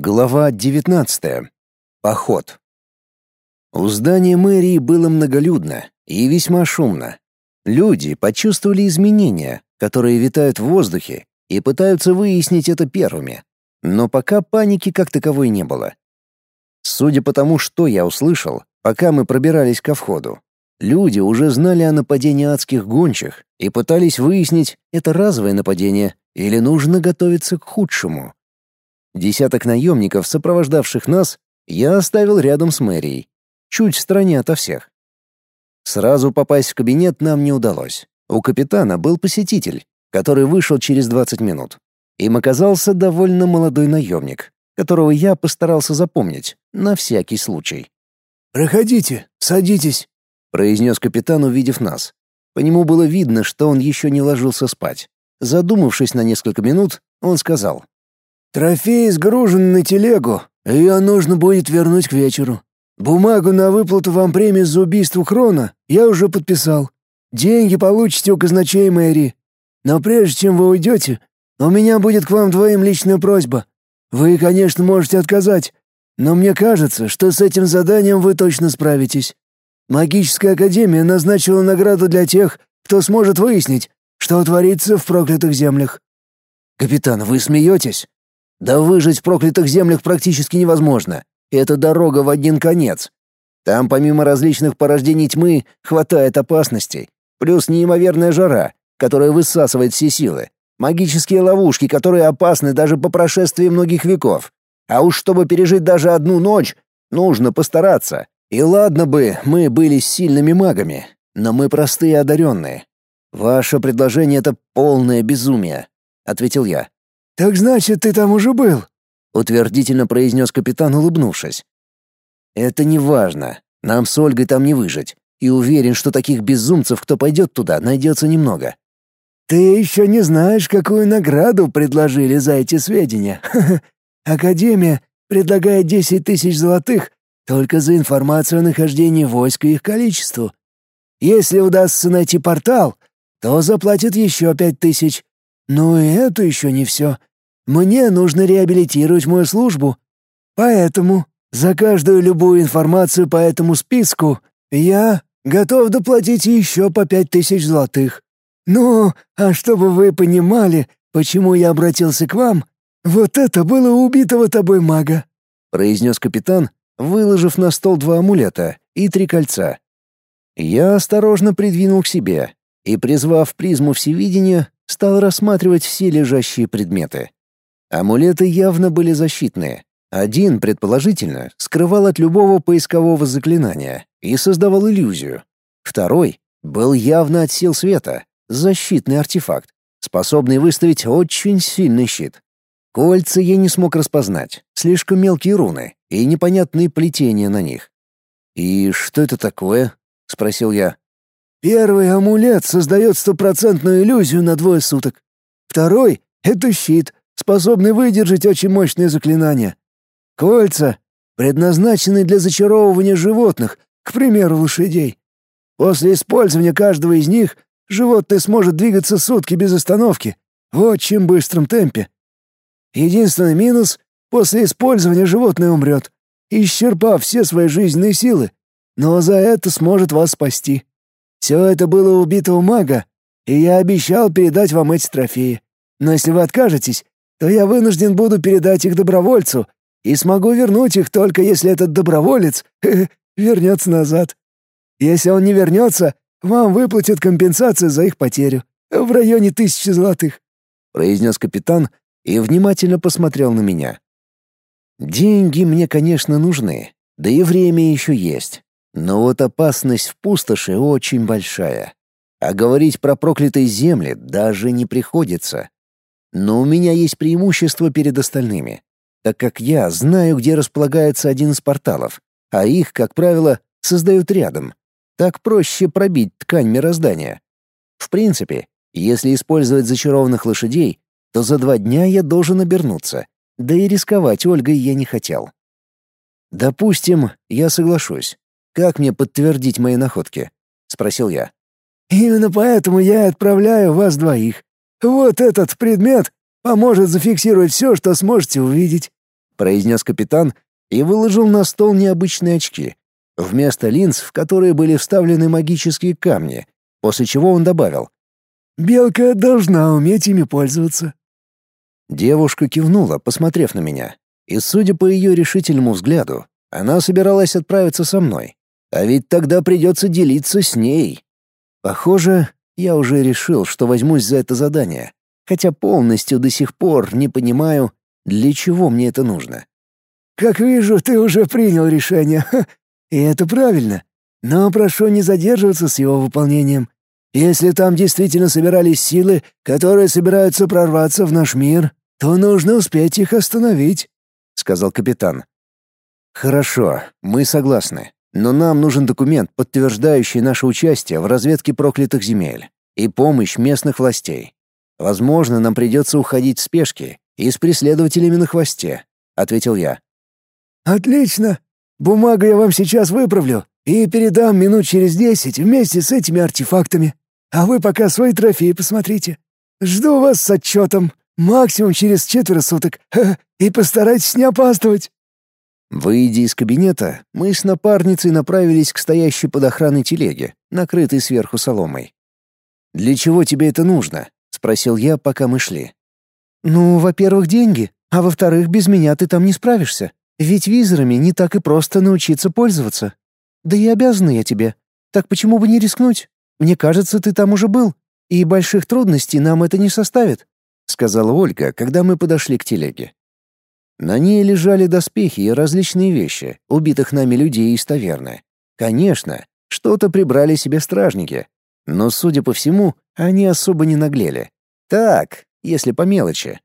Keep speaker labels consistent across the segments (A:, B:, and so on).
A: Глава 19. Поход. У здания мэрии было многолюдно и весьма шумно. Люди почувствовали изменения, которые витают в воздухе, и пытаются выяснить это первыми. Но пока паники как таковой не было. Судя по тому, что я услышал, пока мы пробирались ко входу, люди уже знали о нападении адских гончих и пытались выяснить, это разовое нападение или нужно готовиться к худшему. Десяток наемников, сопровождавших нас, я оставил рядом с мэрией, чуть в стороне ото всех. Сразу попасть в кабинет нам не удалось. У капитана был посетитель, который вышел через 20 минут. Им оказался довольно молодой наемник, которого я постарался запомнить, на всякий случай.
B: «Проходите, садитесь», — произнес капитан, увидев нас.
A: По нему было видно, что он еще не ложился спать. Задумавшись на несколько минут, он сказал.
B: Трофей сгружен на телегу, ее нужно будет вернуть к вечеру. Бумагу на выплату вам премии за убийство Хрона я уже подписал. Деньги получите у казначея мэрии. Но прежде чем вы уйдете, у меня будет к вам двоим личная просьба. Вы, конечно, можете отказать, но мне кажется, что с этим заданием вы точно справитесь. Магическая академия назначила награду для тех, кто сможет выяснить, что творится в проклятых землях.
A: Капитан, вы смеетесь? Да выжить в проклятых землях практически невозможно. Это дорога в один конец. Там помимо различных порождений тьмы хватает опасностей. Плюс неимоверная жара, которая высасывает все силы. Магические ловушки, которые опасны даже по прошествии многих веков. А уж чтобы пережить даже одну ночь, нужно постараться. И ладно бы мы были сильными магами, но мы простые одаренные. Ваше предложение — это полное безумие, — ответил я.
B: «Так значит, ты там уже был?»
A: — утвердительно произнес капитан, улыбнувшись. «Это не важно. Нам с Ольгой там не выжить. И уверен, что таких безумцев, кто пойдет туда, найдется немного».
B: «Ты еще не знаешь, какую награду предложили за эти сведения. Академия предлагает десять тысяч золотых только за информацию о нахождении войск и их количеству. Если удастся найти портал, то заплатят еще пять тысяч. Но и это еще не все. Мне нужно реабилитировать мою службу. Поэтому за каждую любую информацию по этому списку я готов доплатить еще по пять тысяч золотых. Ну, а чтобы вы понимали, почему я обратился к вам, вот это было убитого тобой мага», —
A: произнес капитан, выложив на стол два амулета и три кольца. Я осторожно придвинул к себе и, призвав призму всевидения, стал рассматривать все лежащие предметы. Амулеты явно были защитные. Один, предположительно, скрывал от любого поискового заклинания и создавал иллюзию. Второй был явно от сил света, защитный артефакт, способный выставить очень сильный щит. Кольца я не смог распознать, слишком мелкие руны и непонятные плетения на них. «И что это такое?» — спросил я.
B: «Первый амулет создает стопроцентную иллюзию на двое суток. Второй — это щит, способный выдержать очень мощные заклинания. Кольца предназначены для зачаровывания животных, к примеру, лошадей. После использования каждого из них животное сможет двигаться сутки без остановки, в очень быстром темпе. Единственный минус — после использования животное умрет, исчерпав все свои жизненные силы, но за это сможет вас спасти. Все это было убитого мага, и я обещал передать вам эти трофеи. Но если вы откажетесь, то я вынужден буду передать их добровольцу и смогу вернуть их только если этот доброволец вернется назад. Если он не вернется, вам выплатят компенсацию за их потерю в районе тысячи золотых», — произнес капитан и внимательно посмотрел на меня.
A: «Деньги мне, конечно, нужны, да и время еще есть. Но вот опасность в пустоши очень большая. А говорить про проклятые земли даже не приходится. Но у меня есть преимущество перед остальными, так как я знаю, где располагается один из порталов, а их, как правило, создают рядом. Так проще пробить ткань мироздания. В принципе, если использовать зачарованных лошадей, то за два дня я должен обернуться, да и рисковать Ольгой я не хотел. «Допустим, я соглашусь. Как мне подтвердить мои находки?» — спросил я.
B: «Именно поэтому я отправляю вас двоих. Вот этот предмет поможет зафиксировать все, что сможете увидеть.
A: произнес капитан и выложил на стол необычные очки. Вместо линз, в которые были вставлены магические камни, после чего он добавил.
B: «Белка должна уметь ими пользоваться».
A: Девушка кивнула, посмотрев на меня, и, судя по ее решительному взгляду, она собиралась отправиться со мной. А ведь тогда придется делиться с ней. Похоже, я уже решил, что возьмусь за это задание, хотя полностью до сих пор не понимаю, для чего мне это нужно.
B: «Как вижу, ты уже принял решение. И это правильно. Но прошу не задерживаться с его выполнением. Если там действительно собирались силы, которые собираются прорваться в наш мир, то нужно успеть их остановить», — сказал капитан.
A: «Хорошо, мы согласны. Но нам нужен документ, подтверждающий наше участие в разведке проклятых земель и помощь местных властей. Возможно, нам придется уходить в спешке и с преследователями на хвосте», — ответил я.
B: «Отлично. Бумагу я вам сейчас выправлю и передам минут через десять вместе с этими артефактами. А вы пока свои трофеи посмотрите. Жду вас с отчетом. Максимум через четверо суток. И постарайтесь не опаздывать».
A: Выйдя из кабинета, мы с напарницей направились к стоящей под охраной телеге, накрытой сверху соломой. «Для чего тебе это нужно?» — спросил я, пока мы шли.
C: «Ну, во-первых, деньги, а во-вторых, без меня ты там не справишься. Ведь визорами не так и просто научиться пользоваться. Да и обязана я тебе. Так почему бы не рискнуть? Мне кажется, ты там уже был, и больших трудностей нам это не составит», — сказала Ольга, когда мы подошли к телеге.
A: На ней лежали доспехи и различные вещи, убитых нами людей из таверны. Конечно, что-то прибрали себе стражники, но, судя по всему, они особо не наглели. Так, если по мелочи.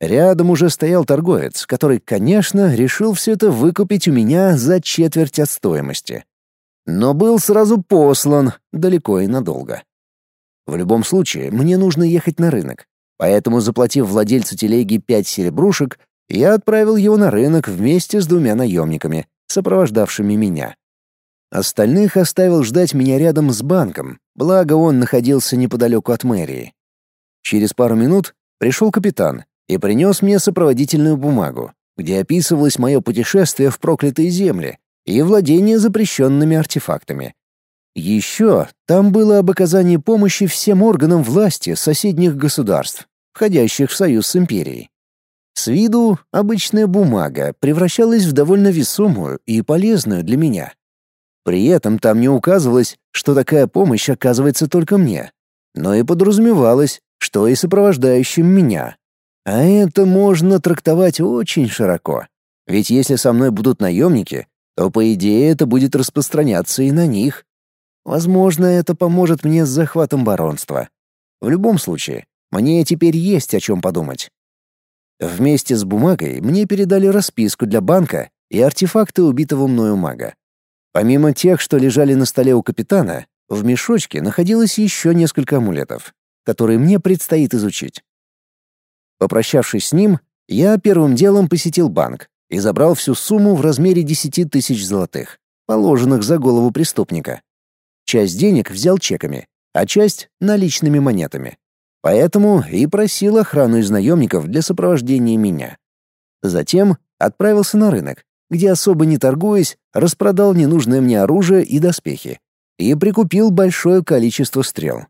A: Рядом уже стоял торговец, который, конечно, решил все это выкупить у меня за четверть от стоимости. Но был сразу послан далеко и надолго. В любом случае, мне нужно ехать на рынок. Поэтому, заплатив владельцу телеги пять серебрушек, я отправил его на рынок вместе с двумя наемниками, сопровождавшими меня. Остальных оставил ждать меня рядом с банком, благо он находился неподалеку от мэрии. Через пару минут пришел капитан и принес мне сопроводительную бумагу, где описывалось мое путешествие в проклятые земли и владение запрещенными артефактами. Еще там было об оказании помощи всем органам власти соседних государств, входящих в союз с империей. С виду обычная бумага превращалась в довольно весомую и полезную для меня. При этом там не указывалось, что такая помощь оказывается только мне, но и подразумевалось, что и сопровождающим меня. А это можно трактовать очень широко. Ведь если со мной будут наемники, то, по идее, это будет распространяться и на них. Возможно, это поможет мне с захватом баронства. В любом случае, мне теперь есть о чем подумать. Вместе с бумагой мне передали расписку для банка и артефакты убитого мною мага. Помимо тех, что лежали на столе у капитана, в мешочке находилось еще несколько амулетов, которые мне предстоит изучить. Попрощавшись с ним, я первым делом посетил банк и забрал всю сумму в размере 10 тысяч золотых, положенных за голову преступника. Часть денег взял чеками, а часть — наличными монетами. Поэтому и просил охрану из наемников для сопровождения меня. Затем отправился на рынок, где особо не торгуясь, распродал ненужное мне оружие и доспехи и прикупил большое количество стрел.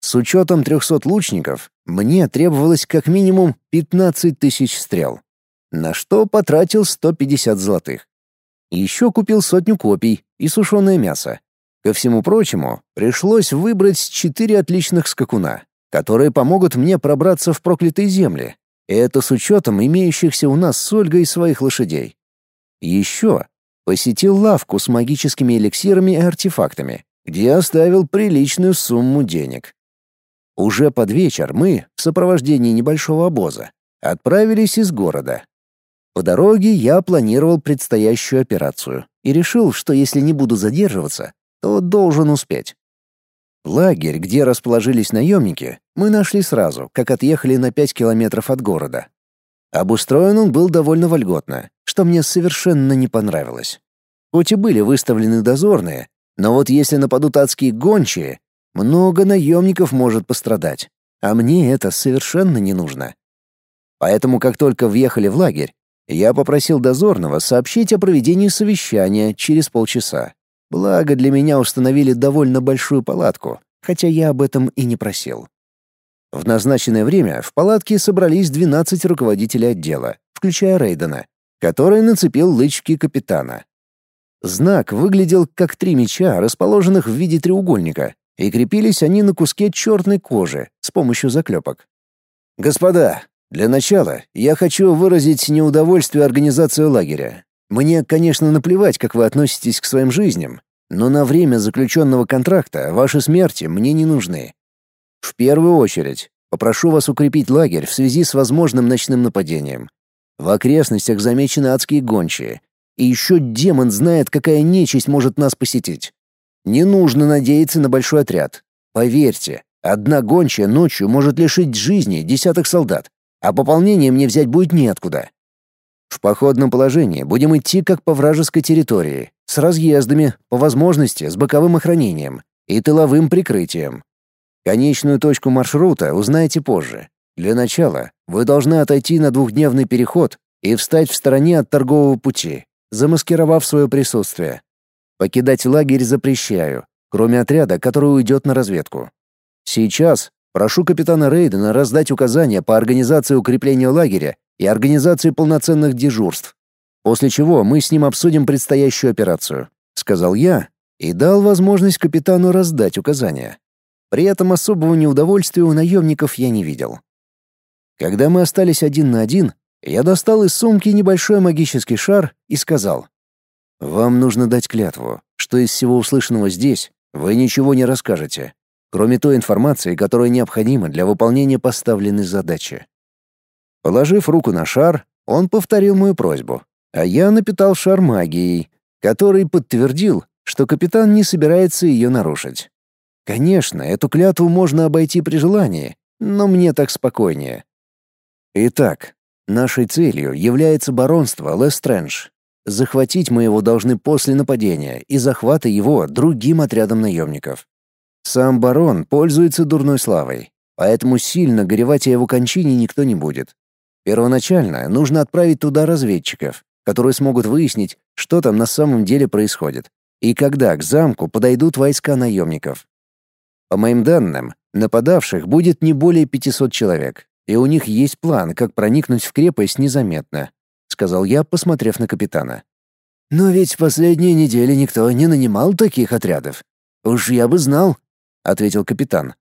A: С учетом 300 лучников мне требовалось как минимум 15 тысяч стрел, на что потратил 150 золотых. Еще купил сотню копий и сушеное мясо. Ко всему прочему, пришлось выбрать четыре отличных скакуна, которые помогут мне пробраться в проклятые земли. Это с учетом имеющихся у нас с Ольгой своих лошадей. Еще посетил лавку с магическими эликсирами и артефактами, где оставил приличную сумму денег. Уже под вечер мы, в сопровождении небольшого обоза, отправились из города. По дороге я планировал предстоящую операцию и решил, что если не буду задерживаться, то должен успеть. Лагерь, где расположились наемники, мы нашли сразу, как отъехали на пять километров от города. Обустроен он был довольно вольготно, что мне совершенно не понравилось. Хоть и были выставлены дозорные, но вот если нападут адские гончие, много наемников может пострадать, а мне это совершенно не нужно. Поэтому, как только въехали в лагерь, Я попросил дозорного сообщить о проведении совещания через полчаса. Благо для меня установили довольно большую палатку, хотя я об этом и не просил. В назначенное время в палатке собрались 12 руководителей отдела, включая Рейдена, который нацепил лычки капитана. Знак выглядел как три меча, расположенных в виде треугольника, и крепились они на куске черной кожи с помощью заклепок. «Господа, для начала я хочу выразить неудовольствие организации лагеря. Мне, конечно, наплевать, как вы относитесь к своим жизням, но на время заключенного контракта ваши смерти мне не нужны. В первую очередь, попрошу вас укрепить лагерь в связи с возможным ночным нападением. В окрестностях замечены адские гончие, и еще демон знает, какая нечисть может нас посетить. Не нужно надеяться на большой отряд. Поверьте, одна гончая ночью может лишить жизни десяток солдат, а пополнение мне взять будет неоткуда. В походном положении будем идти как по вражеской территории, с разъездами, по возможности с боковым охранением и тыловым прикрытием. Конечную точку маршрута узнаете позже. Для начала вы должны отойти на двухдневный переход и встать в стороне от торгового пути, замаскировав свое присутствие. Покидать лагерь запрещаю, кроме отряда, который уйдет на разведку. Сейчас прошу капитана Рейдена раздать указания по организации укрепления лагеря и организации полноценных дежурств. После чего мы с ним обсудим предстоящую операцию, сказал я и дал возможность капитану раздать указания. При этом особого неудовольствия у наемников я не видел. Когда мы остались один на один, я достал из сумки небольшой магический шар и сказал: вам нужно дать клятву, что из всего услышанного здесь вы ничего не расскажете, кроме той информации, которая необходима для выполнения поставленной задачи. Положив руку на шар, он повторил мою просьбу, а я напитал шар магией, который подтвердил, что капитан не собирается ее нарушить. Конечно, эту клятву можно обойти при желании, но мне так спокойнее. Итак, нашей целью является баронство Лестрэндж, Захватить мы его должны после нападения и захвата его другим отрядом наемников. Сам барон пользуется дурной славой, поэтому сильно горевать о его кончине никто не будет. Первоначально нужно отправить туда разведчиков, которые смогут выяснить, что там на самом деле происходит, и когда к замку подойдут войска наемников. По моим данным, нападавших будет не более 500 человек, и у них есть план, как проникнуть в крепость незаметно, сказал я, посмотрев на капитана. Но ведь в последние недели никто не нанимал таких отрядов. Уж я бы знал, ответил капитан.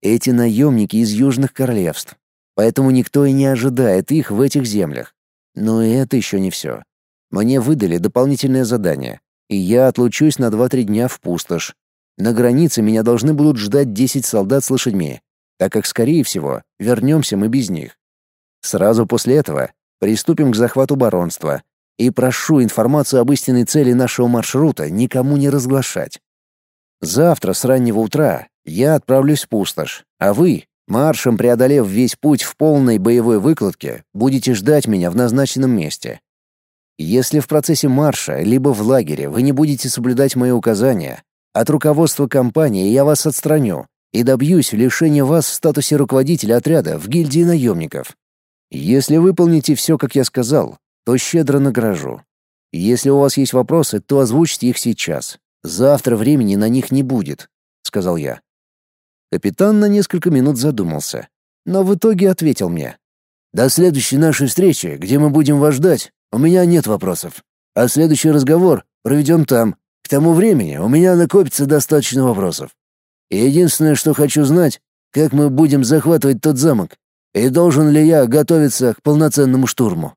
A: Эти наемники из южных королевств, поэтому никто и не ожидает их в этих землях. Но это еще не все. Мне выдали дополнительное задание, и я отлучусь на 2-3 дня в пустошь. На границе меня должны будут ждать 10 солдат с лошадьми, так как, скорее всего, вернемся мы без них. Сразу после этого Приступим к захвату баронства. И прошу информацию об истинной цели нашего маршрута никому не разглашать. Завтра с раннего утра я отправлюсь в пустошь, а вы, маршем преодолев весь путь в полной боевой выкладке, будете ждать меня в назначенном месте. Если в процессе марша либо в лагере вы не будете соблюдать мои указания, от руководства компании я вас отстраню и добьюсь лишения вас в статусе руководителя отряда в гильдии наемников. Если выполните все, как я сказал, то щедро награжу. Если у вас есть вопросы, то озвучьте их сейчас. Завтра времени на них не будет, сказал я. Капитан на несколько минут задумался, но в итоге ответил мне: "До следующей нашей встречи, где мы будем вас ждать, у меня нет вопросов. А следующий разговор проведем там. К тому времени у меня накопится достаточно вопросов. И единственное, что хочу знать, как мы будем захватывать тот замок. И должен ли я готовиться к полноценному штурму?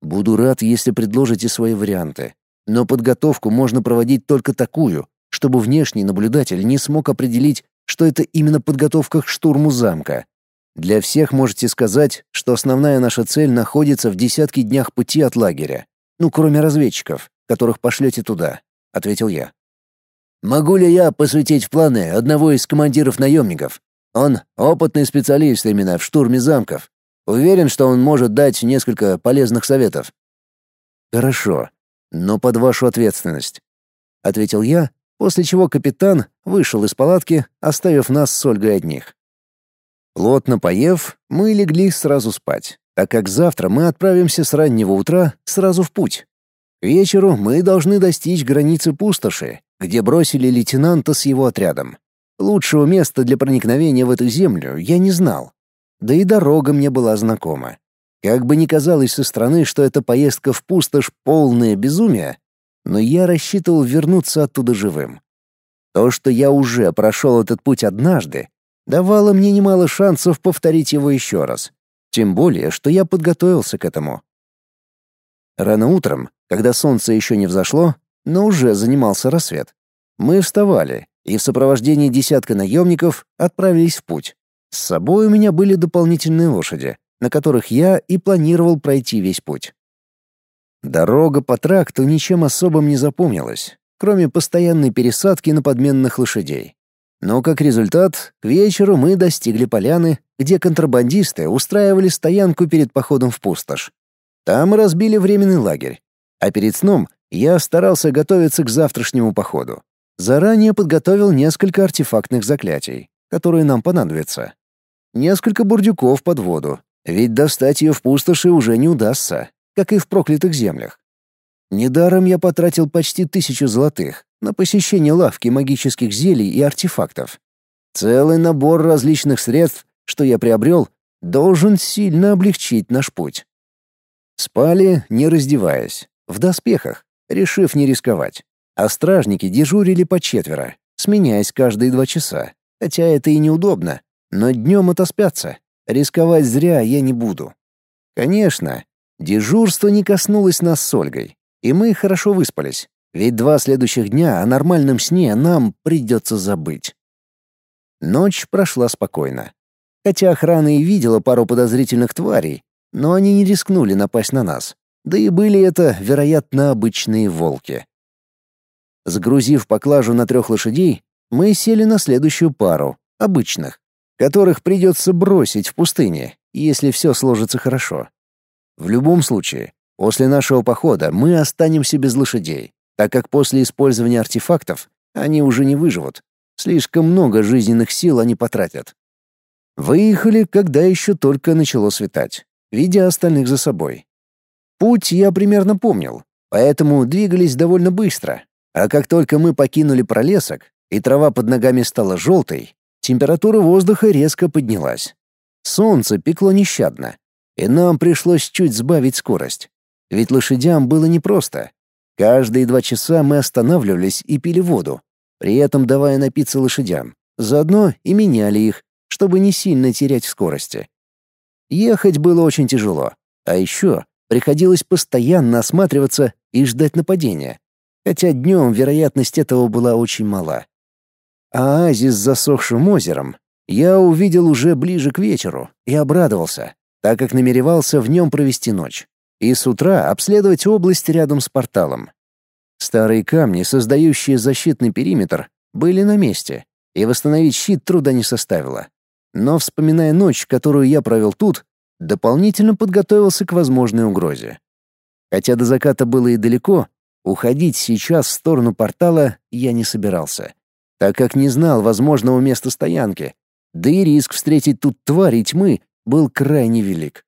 A: Буду рад, если предложите свои варианты. Но подготовку можно проводить только такую, чтобы внешний наблюдатель не смог определить, что это именно подготовка к штурму замка. Для всех можете сказать, что основная наша цель находится в десятке днях пути от лагеря. Ну, кроме разведчиков, которых пошлете туда, ответил я. Могу ли я посвятить в планы одного из командиров наемников? Он опытный специалист именно в штурме замков. Уверен, что он может дать несколько полезных советов. Хорошо, но под вашу ответственность, ответил я, после чего капитан вышел из палатки, оставив нас с Ольгой одних. Плотно поев, мы легли сразу спать, так как завтра мы отправимся с раннего утра сразу в путь. К вечеру мы должны достичь границы пустоши, где бросили лейтенанта с его отрядом. Лучшего места для проникновения в эту землю я не знал. Да и дорога мне была знакома. Как бы ни казалось со стороны, что эта поездка в пустошь полное безумие, но я рассчитывал вернуться оттуда живым. То, что я уже прошел этот путь однажды, давало мне немало шансов повторить его еще раз. Тем более, что я подготовился к этому. Рано утром, когда солнце еще не взошло, но уже занимался рассвет, мы вставали и в сопровождении десятка наемников отправились в путь. С собой у меня были дополнительные лошади, на которых я и планировал пройти весь путь. Дорога по тракту ничем особым не запомнилась, кроме постоянной пересадки на подменных лошадей. Но как результат, к вечеру мы достигли поляны, где контрабандисты устраивали стоянку перед походом в пустошь. Там разбили временный лагерь. А перед сном я старался готовиться к завтрашнему походу. Заранее подготовил несколько артефактных заклятий, которые нам понадобятся. Несколько бурдюков под воду, ведь достать ее в пустоши уже не удастся, как и в проклятых землях. Недаром я потратил почти тысячу золотых на посещение лавки магических зелий и артефактов. Целый набор различных средств, что я приобрел, должен сильно облегчить наш путь. Спали, не раздеваясь, в доспехах, решив не рисковать. А стражники дежурили по четверо, сменяясь каждые два часа. Хотя это и неудобно, но днем отоспятся. Рисковать зря я не буду. Конечно, дежурство не коснулось нас с Ольгой, и мы хорошо выспались, ведь два следующих дня о нормальном сне нам придется забыть. Ночь прошла спокойно. Хотя охрана и видела пару подозрительных тварей, но они не рискнули напасть на нас. Да и были это, вероятно, обычные волки. Загрузив поклажу на трех лошадей, мы сели на следующую пару, обычных, которых придется бросить в пустыне, если все сложится хорошо. В любом случае, после нашего похода мы останемся без лошадей, так как после использования артефактов они уже не выживут. Слишком много жизненных сил они потратят. Выехали, когда еще только начало светать, видя остальных за собой. Путь я примерно помнил, поэтому двигались довольно быстро. А как только мы покинули пролесок, и трава под ногами стала желтой, температура воздуха резко поднялась. Солнце пекло нещадно, и нам пришлось чуть сбавить скорость. Ведь лошадям было непросто. Каждые два часа мы останавливались и пили воду, при этом давая напиться лошадям. Заодно и меняли их, чтобы не сильно терять в скорости. Ехать было очень тяжело, а еще приходилось постоянно осматриваться и ждать нападения, хотя днем вероятность этого была очень мала. А оазис с засохшим озером я увидел уже ближе к вечеру и обрадовался, так как намеревался в нем провести ночь и с утра обследовать область рядом с порталом. Старые камни, создающие защитный периметр, были на месте, и восстановить щит труда не составило. Но, вспоминая ночь, которую я провел тут, дополнительно подготовился к возможной угрозе. Хотя до заката было и далеко, уходить сейчас в сторону портала я не собирался, так как не знал возможного места стоянки, да и риск встретить тут твари тьмы был крайне велик.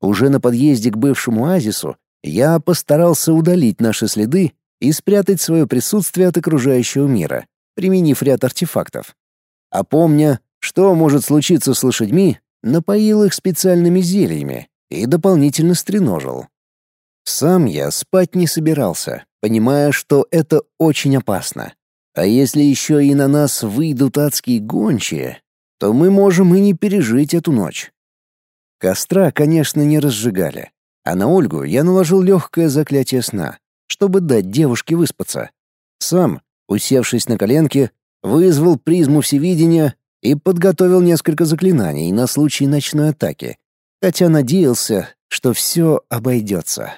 A: Уже на подъезде к бывшему оазису я постарался удалить наши следы и спрятать свое присутствие от окружающего мира, применив ряд артефактов. А помня, что может случиться с лошадьми, напоил их специальными зельями и дополнительно стреножил. Сам я спать не собирался, понимая, что это очень опасно. А если еще и на нас выйдут адские гончие, то мы можем и не пережить эту ночь. Костра, конечно, не разжигали, а на Ольгу я наложил легкое заклятие сна, чтобы дать девушке выспаться. Сам, усевшись на коленки, вызвал призму всевидения и подготовил несколько заклинаний на случай ночной атаки, хотя надеялся, что все обойдется.